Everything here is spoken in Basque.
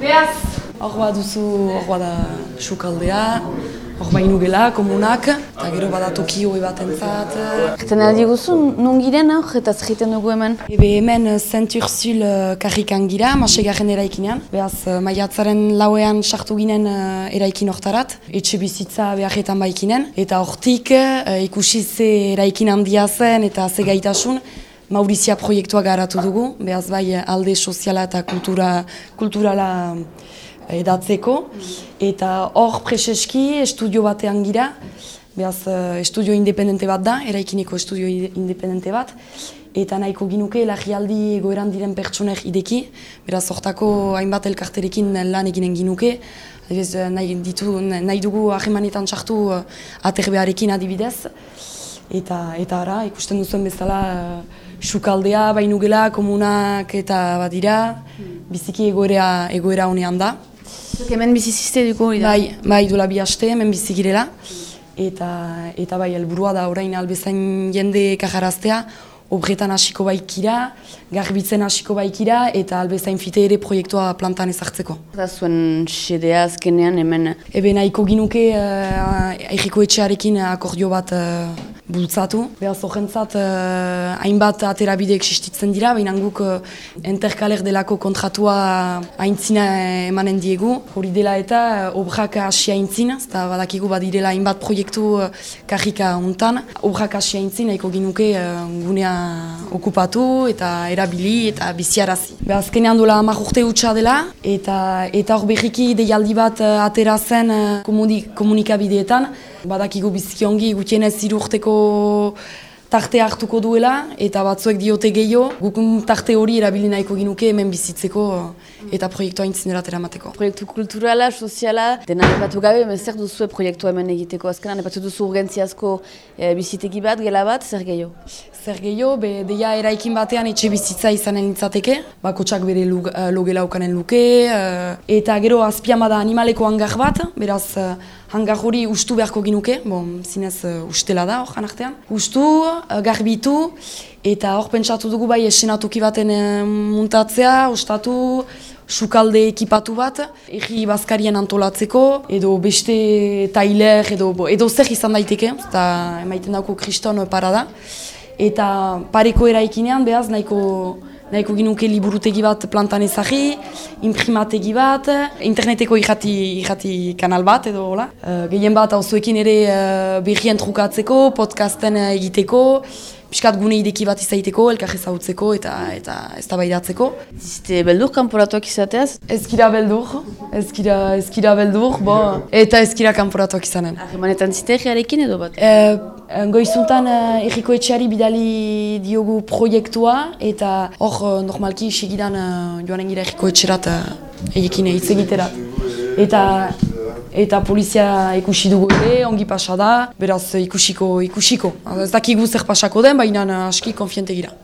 Beaz! Hor bat duzu, hor bat da sukaldea, hor bainu gela, komunak, eta gero bada toki hoi bat entzat. Erten aldi guzu, non giren hor eta zerriten dugu hemen? Ebe hemen Saint Ursule uh, karrikan gira, masegarren eraikinean. Beaz, uh, maiatzaren lauean sartu ginen eraikin hortarat, etxe bizitza beharretan baikinen. Eta hortik ikusi ze eraikin handia zen eta ze gaitasun, Maurizia proiektua garatu dugu, behaz bai alde soziala eta kultura, kulturala edatzeko. Eta hor preseski estudio batean gira, behaz estudio independente bat da, eraikineko estudio independente bat. Eta nahiko ginuke lagialdi egoeran diren pertsonek ideki, beraz hortako hainbat elkarterekin lan eginen ginuke. Adibidez, nahi, ditu, nahi dugu ahemanetan txartu aterbearekin adibidez. Eta, eta ara, ikusten duzuen bezala, sukaldea, bainugela, komunak eta badira, biziki egoera, egoera honean da. Zuk hemen bizizizte dugu hori da? Bai, bai, dola bi haste hemen bizikirela. Eta, eta bai, helburua da orain albezain jende kajaraztea, obretan hasiko baikira, garbitzen hasiko baikira, eta albezain fite ere proiektua plantan ezartzeko. Eta zuen xedea azkenean hemen? Ebe nahiko ginuke uh, erriko etxearekin akordio bat uh, bultzatu. Beraz, horrentzat, uh, hainbat aterabide existitzen dira, baina guk uh, enterkaler delako kontratua haintzina emanen diegu. Hori dela eta uh, obrak hasi haintzin, eta badakigu badirela hainbat proiektu uh, kajika hontan. Obrak hasi haintzin, nahiko ginuke uh, gunea okupatu eta erabili eta biziarazi. Be azkenean dola hamar urte hutsa dela eta eta hor berriki deialdi bat atera zen komunikabideetan. Badakigu biziki ongi gutienez hiru tarte hartuko duela eta batzuek diote gehiago. Guk tarte hori erabili nahiko ginuke hemen bizitzeko eta proiektua intzinerat eramateko. Proiektu kulturala, soziala, dena epatu gabe, zer duzu proiektua hemen egiteko azkenan, epatu duzu urgentziazko e, bizitegi bat, gela bat, zer gehiago? Zer gehiago, be, deia eraikin batean etxe bizitza izanen nintzateke, bakotsak bere lug, uh, logela ukanen luke, uh, eta gero azpiamada animaleko hangar bat, beraz hangar hori ustu beharko ginuke, bon, zinez uh, ustela da hor artean. Ustu, uh, garbitu, eta hor pentsatu dugu bai esenatuki baten uh, muntatzea, ustatu, sukalde ekipatu bat, erri bazkarien antolatzeko, edo beste tailer, edo, edo zer izan daiteke, eta emaiten dauko kriston parada. Eta pareko eraikinean, behaz, nahiko, nahiko ginuke liburutegi bat plantan ezagri, imprimategi bat, interneteko irrati, irrati kanal bat, edo hola. Uh, gehien bat, hau ere uh, berrien trukatzeko, podcasten egiteko, Piskat gune ideki bat izaiteko, elkarri zautzeko eta eta ez da baidatzeko. Ziste beldur kanporatuak izateaz? Ezkira beldur, ezkira, ezkira beldur, bo, eta ezkira kanporatuak izanen. Ahemanetan zite egiarekin edo bat? E, goizuntan erriko etxeari bidali diogu proiektua eta hor normalki segidan joanen gira erriko etxerat egin hitz egiterat. Eta eta polizia ikusi dugu ere, ongi pasa da, beraz ikusiko, ikusiko. Ez dakigu zer pasako den, baina aski konfiente gira.